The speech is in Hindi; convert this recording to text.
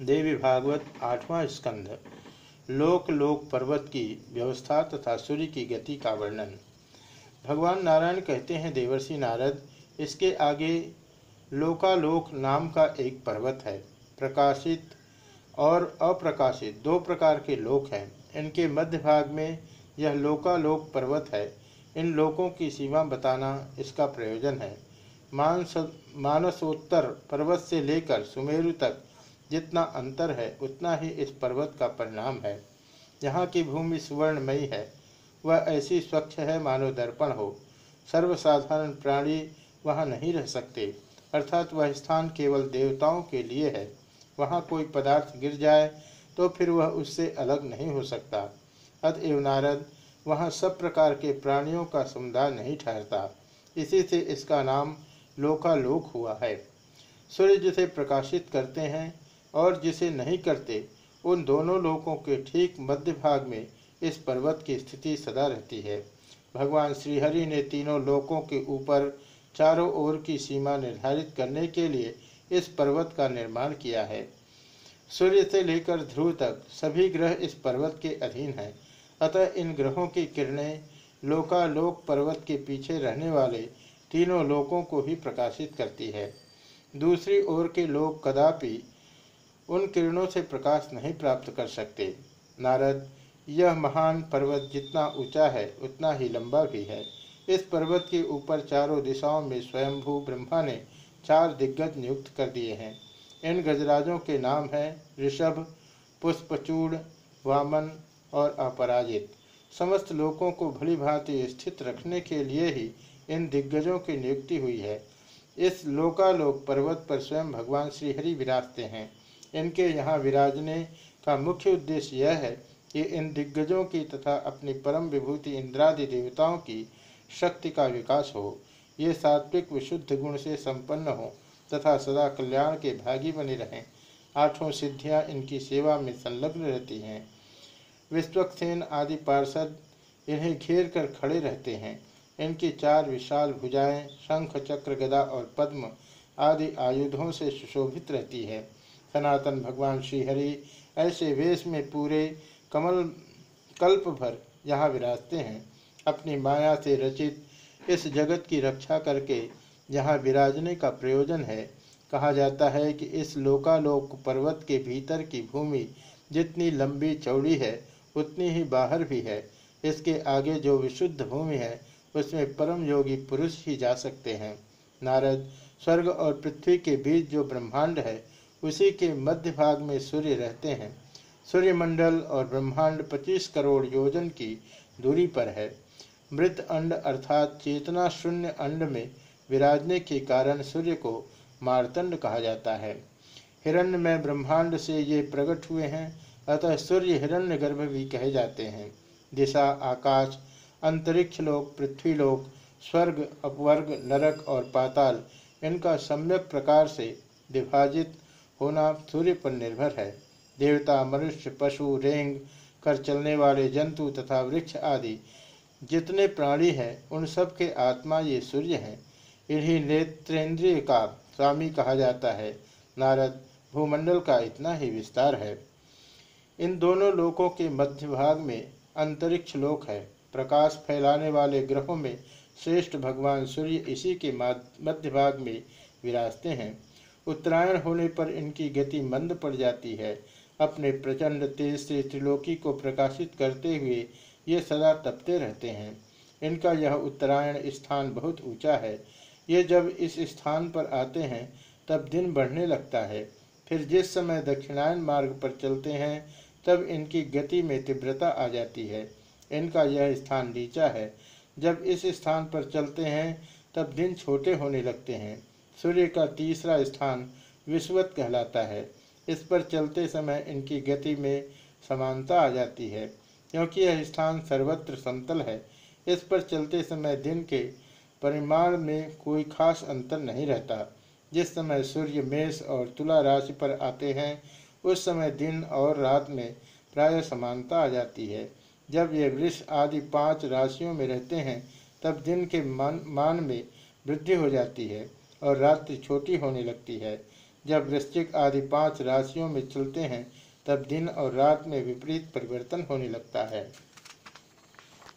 देवी भागवत आठवां स्कंध। लोक लोक पर्वत की व्यवस्था तथा सूर्य की गति का वर्णन। भगवान नारायण कहते हैं, देवर्षि नारद, इसके आगे लोकालोक नाम का एक पर्वत है, प्रकाशित और अप्रकाशित दो प्रकार के लोक हैं। इनके मध्य भाग में यह लोकालोक पर्वत है। इन लोकों की सीमा बताना इसका प्रयोजन है। मानस, मानसोत्तर पर्वत से लेकर सुमेरु तक जितना अंतर है, उतना ही इस पर्वत का परिणाम है। यहाँ की भूमि सुवर्णमयी है। वह ऐसी स्वच्छ है मानो दर्पण हो। सर्वसाधारण प्राणी वहाँ नहीं रह सकते। अर्थात वह स्थान केवल देवताओं के लिए है। वहाँ कोई पदार्थ गिर जाए तो फिर वह उससे अलग नहीं हो सकता। अतएव नारद, वहाँ सब प्रकार के प्राणियों का समुदाय नहीं ठहरता। इसी से इसका नाम लोकालोक हुआ है। सूर्य जिसे प्रकाशित करते हैं और जिसे नहीं करते, उन दोनों लोकों के ठीक मध्य भाग में इस पर्वत की स्थिति सदा रहती है। भगवान श्रीहरि ने तीनों लोकों के ऊपर चारों ओर की सीमा निर्धारित करने के लिए इस पर्वत का निर्माण किया है। सूर्य से लेकर ध्रुव तक सभी ग्रह इस पर्वत के अधीन हैं। अतः इन ग्रहों की किरणें लोकालोक पर्वत के पीछे रहने वाले तीनों लोकों को ही प्रकाशित करती है। दूसरी ओर के लोग कदापि उन किरणों से प्रकाश नहीं प्राप्त कर सकते। नारद, यह महान पर्वत जितना ऊँचा है, उतना ही लंबा भी है। इस पर्वत के ऊपर चारों दिशाओं में स्वयंभू ब्रह्मा ने चार दिग्गज नियुक्त कर दिए हैं। इन गजराजों के नाम हैं ऋषभ, पुष्पचूड़, वामन और अपराजित। समस्त लोगों को भली भांति स्थित रखने के लिए ही इन दिग्गजों की नियुक्ति हुई है। इस लोकालोक पर्वत पर स्वयं भगवान श्रीहरि विराजते हैं। इनके यहाँ विराजने का मुख्य उद्देश्य यह है कि इन दिग्गजों की तथा अपनी परम विभूति इंद्रादि देवताओं की शक्ति का विकास हो। ये सात्विक विशुद्ध गुण से संपन्न हो तथा सदा कल्याण के भागी बने रहें। आठों सिद्धियाँ इनकी सेवा में संलग्न रहती हैं। विश्वक्सेन आदि पार्षद इन्हें घेर कर खड़े रहते हैं। इनकी चार विशाल भुजाएँ, शंख, चक्र, गदा और पद्म आदि आयुधों से सुशोभित रहती है। सनातन भगवान श्रीहरि ऐसे वेश में पूरे कमल कल्प भर यहाँ विराजते हैं। अपनी माया से रचित इस जगत की रक्षा करके यहाँ विराजने का प्रयोजन है। कहा जाता है कि इस लोकालोक पर्वत के भीतर की भूमि जितनी लंबी चौड़ी है, उतनी ही बाहर भी है। इसके आगे जो विशुद्ध भूमि है, उसमें परम योगी पुरुष ही जा सकते हैं। नारद, स्वर्ग और पृथ्वी के बीच जो ब्रह्मांड है उसी के मध्य भाग में सूर्य रहते हैं। सूर्यमंडल और ब्रह्मांड 25 करोड़ योजन की दूरी पर है। मृत अंड अर्थात चेतना शून्य अंड में विराजने के कारण सूर्य को मारतंड कहा जाता है। हिरण्य में ब्रह्मांड से ये प्रकट हुए हैं, अतः सूर्य हिरण्य गर्भ भी कहे जाते हैं। दिशा, आकाश, अंतरिक्ष लोक पृथ्वीलोक स्वर्ग, अपवर्ग, नरक और पाताल इनका सम्यक प्रकार से विभाजित होना सूर्य पर निर्भर है। देवता, मनुष्य, पशु, रेंग, कर चलने वाले जंतु तथा वृक्ष आदि जितने प्राणी हैं, उन सब के आत्मा ये सूर्य हैं। इन्हीं नेत्रेंद्रिय का स्वामी कहा जाता है। नारद, भूमंडल का इतना ही विस्तार है। इन दोनों लोकों के मध्य भाग में अंतरिक्ष लोक है। प्रकाश फैलाने वाले ग्रहों में श्रेष्ठ भगवान सूर्य इसी के मध्य भाग में विराजते हैं। उत्तरायण होने पर इनकी गति मंद पड़ जाती है। अपने प्रचंड तेज से त्रिलोकी को प्रकाशित करते हुए ये सदा तपते रहते हैं। इनका यह उत्तरायण स्थान बहुत ऊँचा है। ये जब इस स्थान पर आते हैं, तब दिन बढ़ने लगता है। फिर जिस समय दक्षिणायन मार्ग पर चलते हैं, तब इनकी गति में तीव्रता आ जाती है। इनका यह स्थान नीचा है। जब इस स्थान पर चलते हैं, तब दिन छोटे होने लगते हैं। सूर्य का तीसरा स्थान विश्वत कहलाता है। इस पर चलते समय इनकी गति में समानता आ जाती है, क्योंकि यह स्थान सर्वत्र समतल है। इस पर चलते समय दिन के परिमाण में कोई खास अंतर नहीं रहता। जिस समय सूर्य मेष और तुला राशि पर आते हैं, उस समय दिन और रात में प्राय समानता आ जाती है। जब ये वृक्ष आदि पाँच राशियों में रहते हैं, तब दिन के मान मान में वृद्धि हो जाती है। और रात्रि छोटी होने लगती है। जब वृश्चिक आदि पाँच राशियों में चलते हैं, तब दिन और रात में विपरीत परिवर्तन होने लगता है।